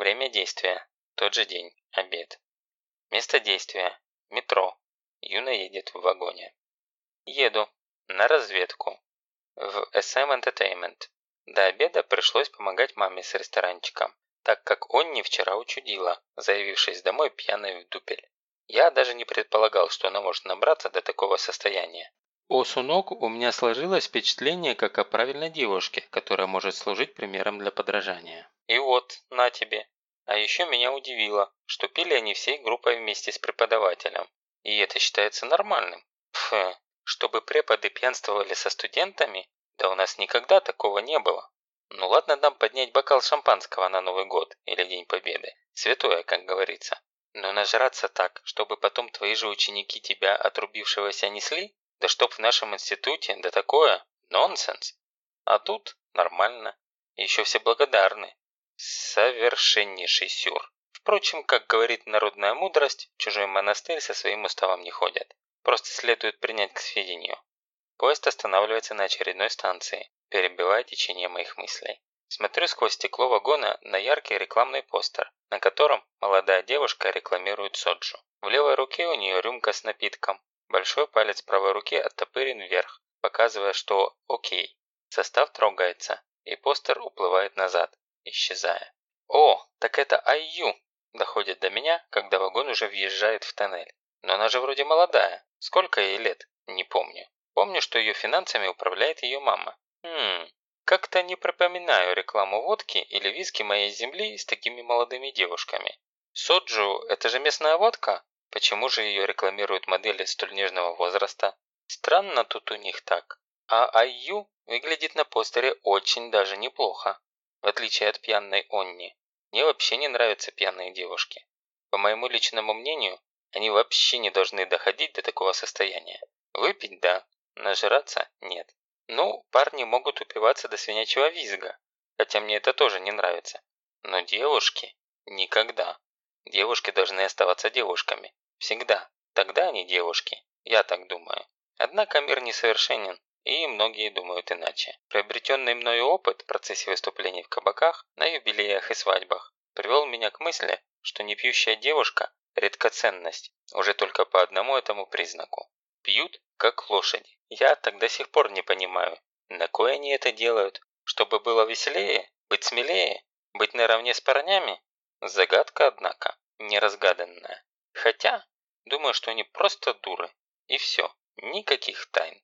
Время действия. Тот же день. Обед. Место действия. Метро. Юна едет в вагоне. Еду. На разведку. В SM Entertainment. До обеда пришлось помогать маме с ресторанчиком, так как он не вчера учудила, заявившись домой пьяной в дупель. Я даже не предполагал, что она может набраться до такого состояния. О Сунок у меня сложилось впечатление как о правильной девушке, которая может служить примером для подражания. И вот, на тебе. А еще меня удивило, что пили они всей группой вместе с преподавателем. И это считается нормальным. Пф, чтобы преподы пьянствовали со студентами? Да у нас никогда такого не было. Ну ладно нам поднять бокал шампанского на Новый год или День Победы. Святое, как говорится. Но нажраться так, чтобы потом твои же ученики тебя отрубившегося несли? Да чтоб в нашем институте, да такое, нонсенс. А тут нормально. Еще все благодарны. Совершеннейший сюр. Впрочем, как говорит народная мудрость, чужой монастырь со своим уставом не ходят. Просто следует принять к сведению. Поезд останавливается на очередной станции, перебивая течение моих мыслей. Смотрю сквозь стекло вагона на яркий рекламный постер, на котором молодая девушка рекламирует соджу. В левой руке у нее рюмка с напитком. Большой палец правой руки оттопырен вверх, показывая, что окей. Состав трогается, и постер уплывает назад, исчезая. «О, так это Айю!» Доходит до меня, когда вагон уже въезжает в тоннель. Но она же вроде молодая. Сколько ей лет? Не помню. Помню, что ее финансами управляет ее мама. Хм, как-то не припоминаю рекламу водки или виски моей земли с такими молодыми девушками. Соджу – это же местная водка? Почему же ее рекламируют модели столь нежного возраста? Странно тут у них так. А Айю выглядит на постере очень даже неплохо. В отличие от пьяной Онни. Мне вообще не нравятся пьяные девушки. По моему личному мнению, они вообще не должны доходить до такого состояния. Выпить – да, нажраться – нет. Ну, парни могут упиваться до свинячьего визга, хотя мне это тоже не нравится. Но девушки – никогда. Девушки должны оставаться девушками. Всегда. Тогда они девушки. Я так думаю. Однако мир несовершенен, и многие думают иначе. Приобретенный мною опыт в процессе выступлений в кабаках, на юбилеях и свадьбах привел меня к мысли, что непьющая девушка – редкоценность, уже только по одному этому признаку. Пьют, как лошади. Я так до сих пор не понимаю, на кой они это делают? Чтобы было веселее? Быть смелее? Быть наравне с парнями? Загадка, однако, неразгаданная. Хотя, думаю, что они просто дуры. И все, никаких тайн.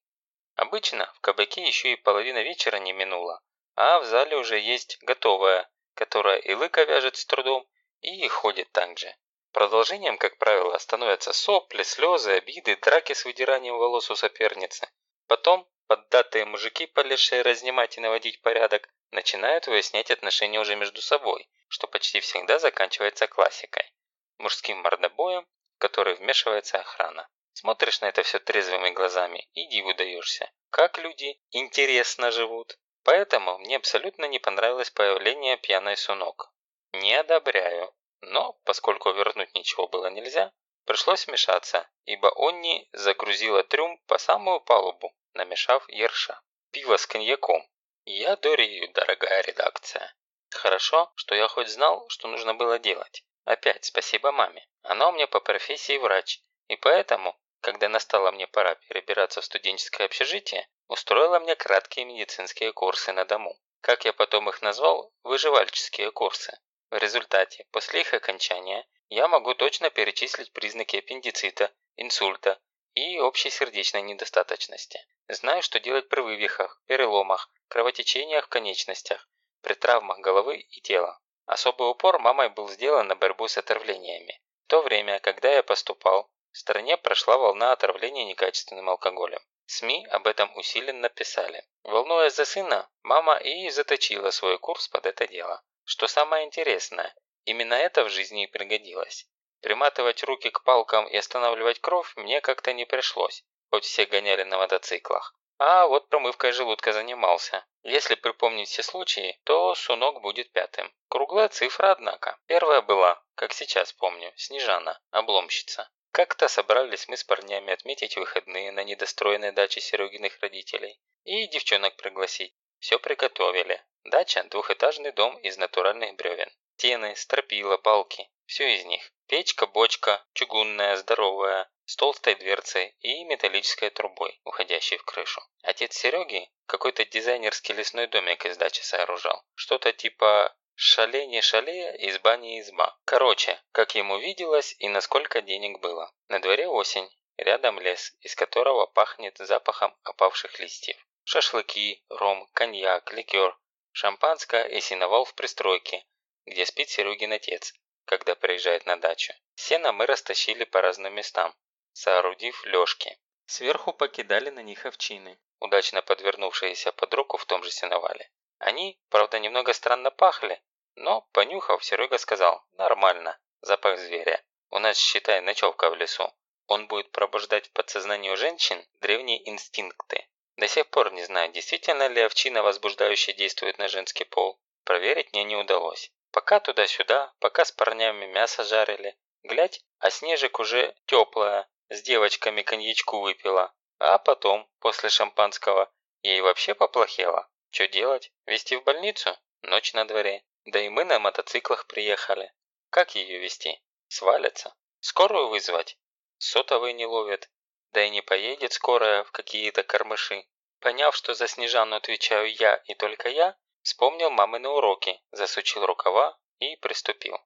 Обычно в кабаке еще и половина вечера не минула, а в зале уже есть готовая, которая и лыка вяжет с трудом, и ходит так же. Продолжением, как правило, становятся сопли, слезы, обиды, драки с выдиранием волос у соперницы. Потом поддатые мужики, полезшие разнимать и наводить порядок, начинают выяснять отношения уже между собой, что почти всегда заканчивается классикой. Мужским мордобоем, в который вмешивается охрана. Смотришь на это все трезвыми глазами и диву даешься. Как люди интересно живут. Поэтому мне абсолютно не понравилось появление пьяной Сунок. Не одобряю. Но, поскольку вернуть ничего было нельзя, пришлось вмешаться, ибо Онни загрузила трюм по самую палубу, намешав ерша. Пиво с коньяком. Я дорею, дорогая редакция. Хорошо, что я хоть знал, что нужно было делать. Опять спасибо маме. Она у меня по профессии врач, и поэтому, когда настала мне пора перебираться в студенческое общежитие, устроила мне краткие медицинские курсы на дому. Как я потом их назвал, выживальческие курсы. В результате, после их окончания, я могу точно перечислить признаки аппендицита, инсульта и общей сердечной недостаточности. Знаю, что делать при вывихах, переломах, кровотечениях в конечностях, при травмах головы и тела. Особый упор мамой был сделан на борьбу с отравлениями. В то время, когда я поступал, в стране прошла волна отравления некачественным алкоголем. СМИ об этом усиленно писали. Волнуясь за сына, мама и заточила свой курс под это дело. Что самое интересное, именно это в жизни и пригодилось. Приматывать руки к палкам и останавливать кровь мне как-то не пришлось, хоть все гоняли на мотоциклах. А вот промывкой желудка занимался. Если припомнить все случаи, то Сунок будет пятым. Круглая цифра, однако. Первая была, как сейчас помню, Снежана, обломщица. Как-то собрались мы с парнями отметить выходные на недостроенной даче Серегиных родителей и девчонок пригласить. Все приготовили. Дача – двухэтажный дом из натуральных бревен. Стены, стропила, балки – все из них. Печка, бочка, чугунная, здоровая, с толстой дверцей и металлической трубой, уходящей в крышу. Отец Сереги какой-то дизайнерский лесной домик из дачи сооружал. Что-то типа «шале не шале, изба не изба». Короче, как ему виделось и насколько денег было. На дворе осень, рядом лес, из которого пахнет запахом опавших листьев. Шашлыки, ром, коньяк, ликер, шампанское и синовал в пристройке, где спит Серегин отец, когда приезжает на дачу. Сено мы растащили по разным местам, соорудив лёжки. Сверху покидали на них овчины, удачно подвернувшиеся под руку в том же сеновале. Они, правда, немного странно пахли, но, понюхав, Серега сказал «нормально, запах зверя. У нас, считай, ночевка в лесу. Он будет пробуждать в подсознании у женщин древние инстинкты. До сих пор не знаю, действительно ли овчина возбуждающая действует на женский пол. Проверить мне не удалось. Пока туда-сюда, пока с парнями мясо жарили. Глядь, а Снежик уже теплая, с девочками коньячку выпила. А потом, после шампанского, ей вообще поплохело. Что делать? Вести в больницу? Ночь на дворе. Да и мы на мотоциклах приехали. Как ее вести? Свалится. Скорую вызвать? Сотовый не ловит. Да и не поедет скорая в какие-то кормыши. Поняв, что за Снежану отвечаю я и только я, Вспомнил мамины уроки, засучил рукава и приступил.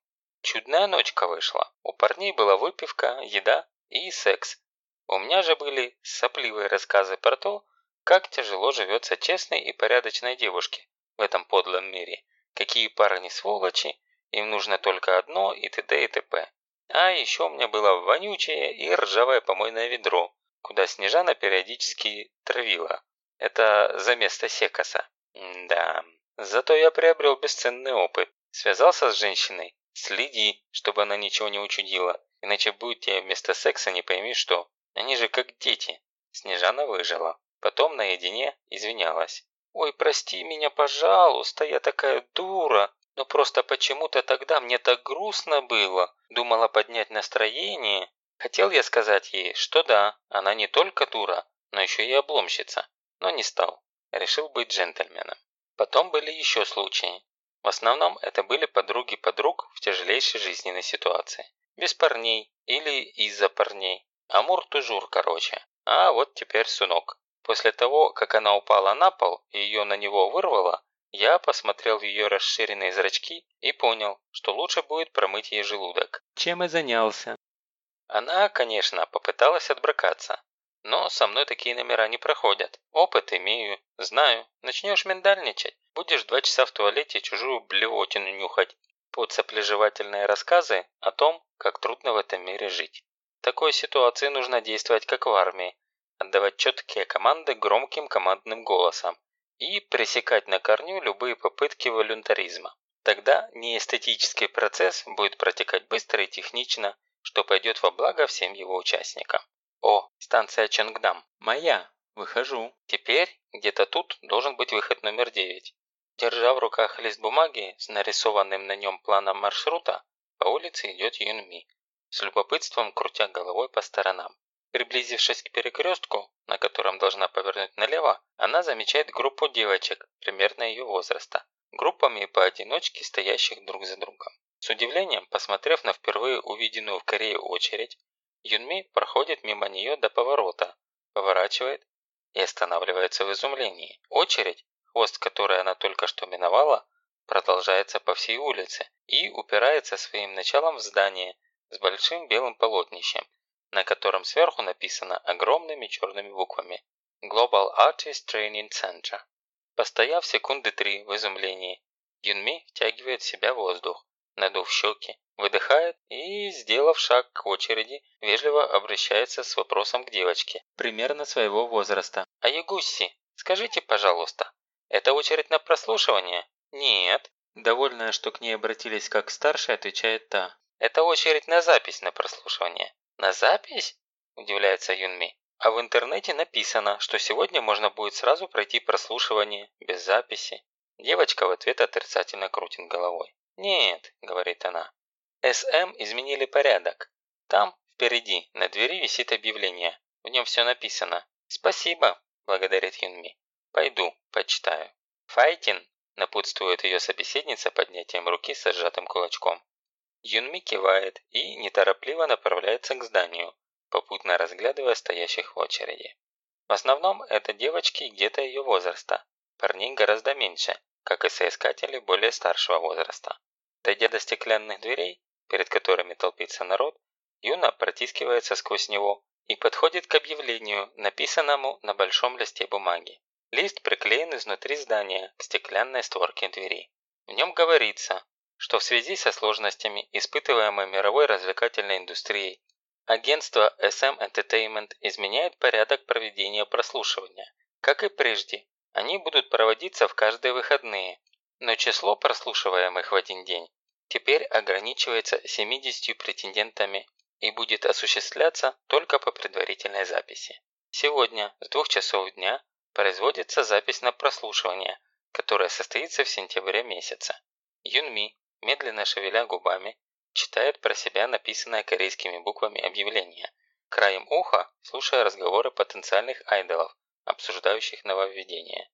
Чудная ночка вышла. У парней была выпивка, еда и секс. У меня же были сопливые рассказы про то, как тяжело живется честной и порядочной девушке в этом подлом мире. Какие парни сволочи, им нужно только одно и т.д. и т.п. А еще у меня было вонючее и ржавое помойное ведро, куда Снежана периодически травила. Это за место секаса. да. Зато я приобрел бесценный опыт. Связался с женщиной? Следи, чтобы она ничего не учудила, иначе будет тебе вместо секса не пойми что. Они же как дети. Снежана выжила. Потом наедине извинялась. «Ой, прости меня, пожалуйста, я такая дура. Но просто почему-то тогда мне так грустно было. Думала поднять настроение. Хотел я сказать ей, что да, она не только дура, но еще и обломщица. Но не стал. Решил быть джентльменом. Потом были еще случаи. В основном это были подруги подруг в тяжелейшей жизненной ситуации. Без парней или из-за парней. Амур-тужур, короче. А вот теперь Сунок. После того, как она упала на пол и ее на него вырвало, я посмотрел в ее расширенные зрачки и понял, что лучше будет промыть ей желудок. Чем и занялся. Она, конечно, попыталась отбракаться, но со мной такие номера не проходят. Опыт имею, знаю. Начнешь миндальничать, будешь два часа в туалете чужую блевотину нюхать. Под соплежевательные рассказы о том, как трудно в этом мире жить. В такой ситуации нужно действовать как в армии. Отдавать четкие команды громким командным голосом. И пресекать на корню любые попытки волюнтаризма. Тогда неэстетический процесс будет протекать быстро и технично, что пойдет во благо всем его участникам. О, станция Чангдам. Моя. Выхожу. Теперь где-то тут должен быть выход номер 9. Держа в руках лист бумаги с нарисованным на нем планом маршрута, по улице идет Юнми, с любопытством крутя головой по сторонам. Приблизившись к перекрестку, на котором должна повернуть налево, она замечает группу девочек примерно ее возраста, группами поодиночке стоящих друг за другом. С удивлением, посмотрев на впервые увиденную в Корее очередь, Юнми проходит мимо нее до поворота, поворачивает и останавливается в изумлении. Очередь, хвост которой она только что миновала, продолжается по всей улице и упирается своим началом в здание с большим белым полотнищем, на котором сверху написано огромными черными буквами Global Artist Training Center. Постояв секунды три в изумлении, Юнми втягивает в себя воздух, надув щеки, выдыхает и, сделав шаг к очереди, вежливо обращается с вопросом к девочке, примерно своего возраста. «А Ягусси, скажите, пожалуйста, это очередь на прослушивание?» «Нет». Довольная, что к ней обратились как к старшей, отвечает та. «Это очередь на запись на прослушивание». «На запись?» – удивляется Юнми. А в интернете написано, что сегодня можно будет сразу пройти прослушивание, без записи. Девочка в ответ отрицательно крутит головой. «Нет», – говорит она, – «СМ изменили порядок. Там, впереди, на двери висит объявление. В нем все написано. Спасибо», – благодарит Юнми. «Пойду, почитаю». Файтин напутствует ее собеседница поднятием руки с сжатым кулачком. Юнми кивает и неторопливо направляется к зданию, попутно разглядывая стоящих в очереди. В основном это девочки где-то ее возраста, парней гораздо меньше, как и соискатели более старшего возраста. Дойдя до стеклянных дверей, перед которыми толпится народ, Юна протискивается сквозь него и подходит к объявлению, написанному на большом листе бумаги. Лист приклеен изнутри здания к стеклянной створке двери. В нем говорится, что в связи со сложностями, испытываемой мировой развлекательной индустрией, агентство SM Entertainment изменяет порядок проведения прослушивания. Как и прежде, они будут проводиться в каждые выходные, но число прослушиваемых в один день теперь ограничивается 70 претендентами и будет осуществляться только по предварительной записи. Сегодня с 2 часов дня производится запись на прослушивание, которое состоится в сентябре месяце. Юнми, медленно шевеля губами, читает про себя написанное корейскими буквами объявление, краем уха слушая разговоры потенциальных айдолов, обсуждающих нововведения.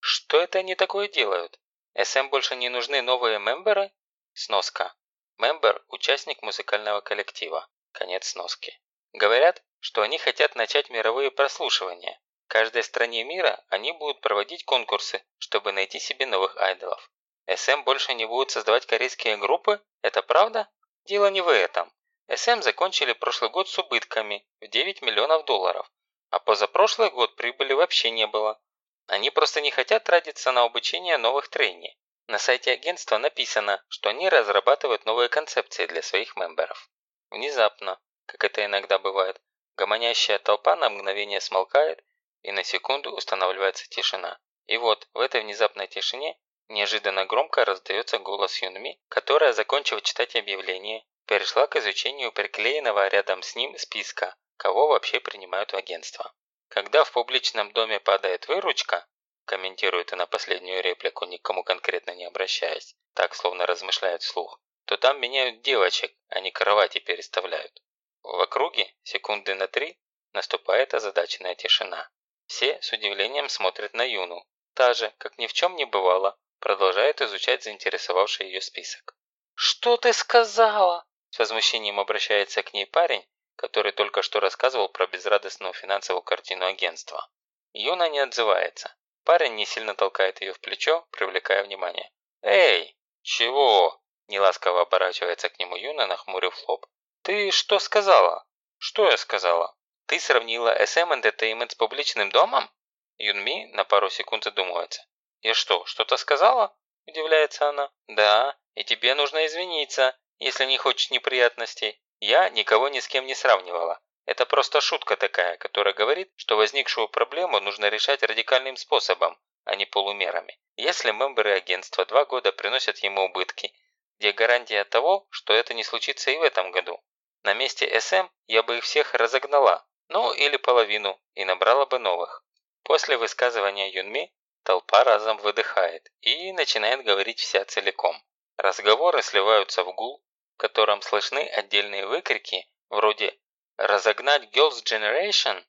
Что это они такое делают? СМ больше не нужны новые мемберы? Сноска. Мембер – участник музыкального коллектива. Конец сноски. Говорят, что они хотят начать мировые прослушивания. В каждой стране мира они будут проводить конкурсы, чтобы найти себе новых айдолов. СМ больше не будут создавать корейские группы? Это правда? Дело не в этом. СМ закончили прошлый год с убытками в 9 миллионов долларов, а позапрошлый год прибыли вообще не было. Они просто не хотят тратиться на обучение новых трейни. На сайте агентства написано, что они разрабатывают новые концепции для своих мемберов. Внезапно, как это иногда бывает, гомонящая толпа на мгновение смолкает, и на секунду устанавливается тишина. И вот, в этой внезапной тишине неожиданно громко раздается голос Юнми, которая, закончив читать объявление, перешла к изучению приклеенного рядом с ним списка, кого вообще принимают в агентство. Когда в публичном доме падает выручка, комментирует она последнюю реплику, никому конкретно не обращаясь, так словно размышляет вслух, то там меняют девочек, а не кровати переставляют. В округе секунды на три наступает озадаченная тишина. Все с удивлением смотрят на Юну. Та же, как ни в чем не бывало, продолжает изучать заинтересовавший ее список. «Что ты сказала?» С возмущением обращается к ней парень, который только что рассказывал про безрадостную финансовую картину агентства. Юна не отзывается. Парень не сильно толкает ее в плечо, привлекая внимание. «Эй, чего?» Неласково оборачивается к нему Юна, нахмурив лоб. «Ты что сказала?» «Что я сказала?» «Ты сравнила SM Entertainment с публичным домом?» Юнми на пару секунд задумывается. «Я что, что-то сказала?» Удивляется она. «Да, и тебе нужно извиниться, если не хочешь неприятностей. Я никого ни с кем не сравнивала. Это просто шутка такая, которая говорит, что возникшую проблему нужно решать радикальным способом, а не полумерами. Если мемберы агентства два года приносят ему убытки, где гарантия того, что это не случится и в этом году? На месте СМ я бы их всех разогнала, ну или половину, и набрала бы новых. После высказывания Юнми толпа разом выдыхает и начинает говорить вся целиком. Разговоры сливаются в гул, в котором слышны отдельные выкрики вроде «Разогнать Girls' Generation?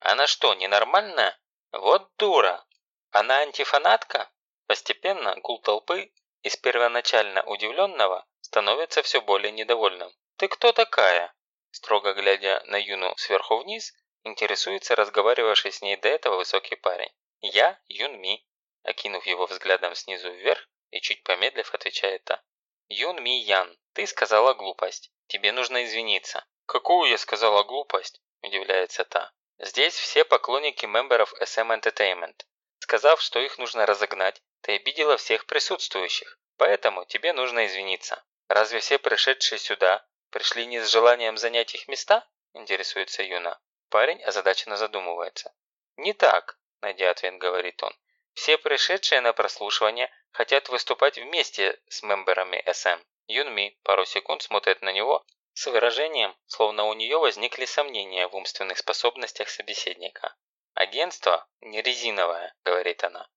Она что, ненормальная? Вот дура! Она антифанатка?» Постепенно гул толпы из первоначально удивленного становится все более недовольным. «Ты кто такая?» Строго глядя на Юну сверху вниз, интересуется разговаривавший с ней до этого высокий парень. «Я Юн Ми», окинув его взглядом снизу вверх и чуть помедлив, отвечает та. «Юн Ми Ян, ты сказала глупость. Тебе нужно извиниться». «Какую я сказала глупость?» – удивляется та. «Здесь все поклонники мемберов SM Entertainment. Сказав, что их нужно разогнать, ты обидела всех присутствующих, поэтому тебе нужно извиниться. Разве все пришедшие сюда пришли не с желанием занять их места?» – интересуется Юна. Парень озадаченно задумывается. «Не так», – найдя ответ, говорит он. «Все пришедшие на прослушивание хотят выступать вместе с мемберами SM». Юнми пару секунд смотрит на него с выражением, словно у нее возникли сомнения в умственных способностях собеседника. «Агентство не резиновое», – говорит она.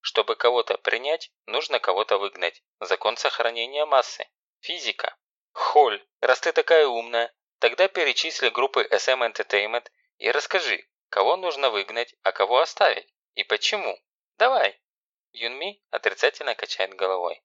Чтобы кого-то принять, нужно кого-то выгнать. Закон сохранения массы. Физика. Холь, раз ты такая умная, тогда перечисли группы SM Entertainment и расскажи, кого нужно выгнать, а кого оставить. И почему. Давай. Юнми отрицательно качает головой.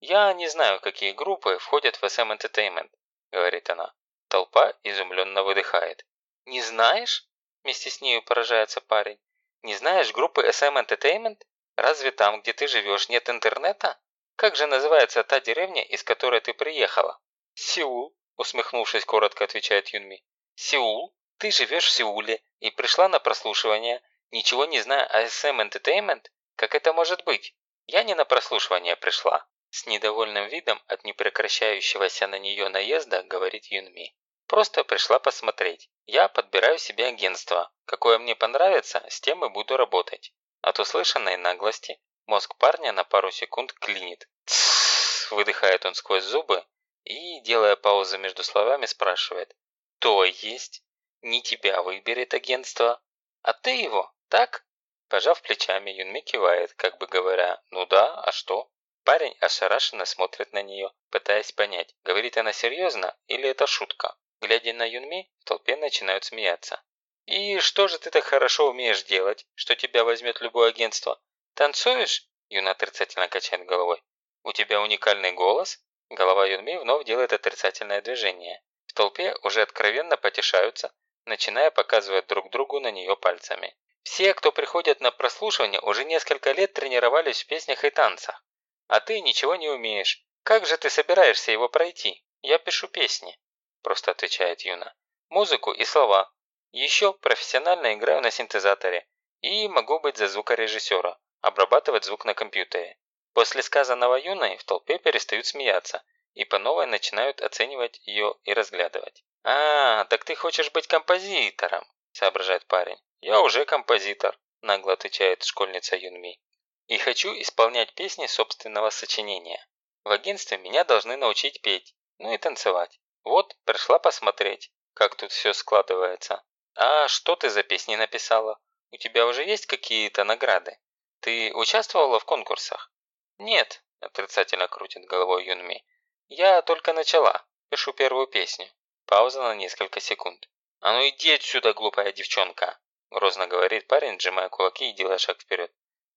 «Я не знаю, какие группы входят в SM Entertainment», – говорит она. Толпа изумленно выдыхает. «Не знаешь?» – вместе с нею поражается парень. «Не знаешь группы SM Entertainment? Разве там, где ты живешь, нет интернета? Как же называется та деревня, из которой ты приехала?» «Сеул», – усмехнувшись, коротко отвечает Юнми. «Сеул? Ты живешь в Сеуле и пришла на прослушивание, ничего не зная о SM Entertainment? Как это может быть? Я не на прослушивание пришла». С недовольным видом от непрекращающегося на нее наезда говорит Юнми. «Просто пришла посмотреть. Я подбираю себе агентство. Какое мне понравится, с тем и буду работать». От услышанной наглости мозг парня на пару секунд клинит. «Тссс!» – выдыхает он сквозь зубы и, делая паузу между словами, спрашивает. «То есть? Не тебя выберет агентство, а ты его, так?» Пожав плечами, Юнми кивает, как бы говоря, «Ну да, а что?» Парень ошарашенно смотрит на нее, пытаясь понять, говорит она серьезно или это шутка. Глядя на Юнми, в толпе начинают смеяться. «И что же ты так хорошо умеешь делать, что тебя возьмет любое агентство? Танцуешь?» Юна отрицательно качает головой. «У тебя уникальный голос?» Голова Юнми вновь делает отрицательное движение. В толпе уже откровенно потешаются, начиная показывать друг другу на нее пальцами. Все, кто приходит на прослушивание, уже несколько лет тренировались в песнях и танцах. А ты ничего не умеешь. Как же ты собираешься его пройти? Я пишу песни», – просто отвечает Юна. «Музыку и слова. Еще профессионально играю на синтезаторе. И могу быть за звукорежиссера, обрабатывать звук на компьютере». После сказанного Юной в толпе перестают смеяться и по новой начинают оценивать ее и разглядывать. «А, так ты хочешь быть композитором», – соображает парень. «Я уже композитор», – нагло отвечает школьница Юнми и хочу исполнять песни собственного сочинения. В агентстве меня должны научить петь, ну и танцевать. Вот, пришла посмотреть, как тут все складывается. А что ты за песни написала? У тебя уже есть какие-то награды? Ты участвовала в конкурсах? Нет, отрицательно крутит головой Юнми. Я только начала, пишу первую песню. Пауза на несколько секунд. «А ну иди отсюда, глупая девчонка!» Грозно говорит парень, сжимая кулаки и делая шаг вперед.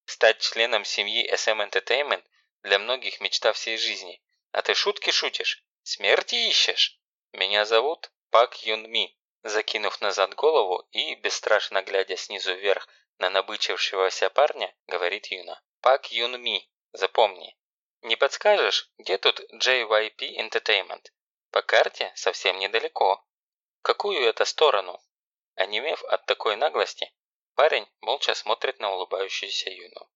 Стать членом семьи SM Entertainment для многих мечта всей жизни. А ты шутки шутишь? Смерти ищешь? Меня зовут Пак Юн Ми. Закинув назад голову и, бесстрашно глядя снизу вверх на набычившегося парня, говорит Юна. Пак Юн Ми, запомни. Не подскажешь, где тут JYP Entertainment? По карте совсем недалеко. Какую это сторону? Онемев от такой наглости, Парень молча смотрит на улыбающуюся Юну.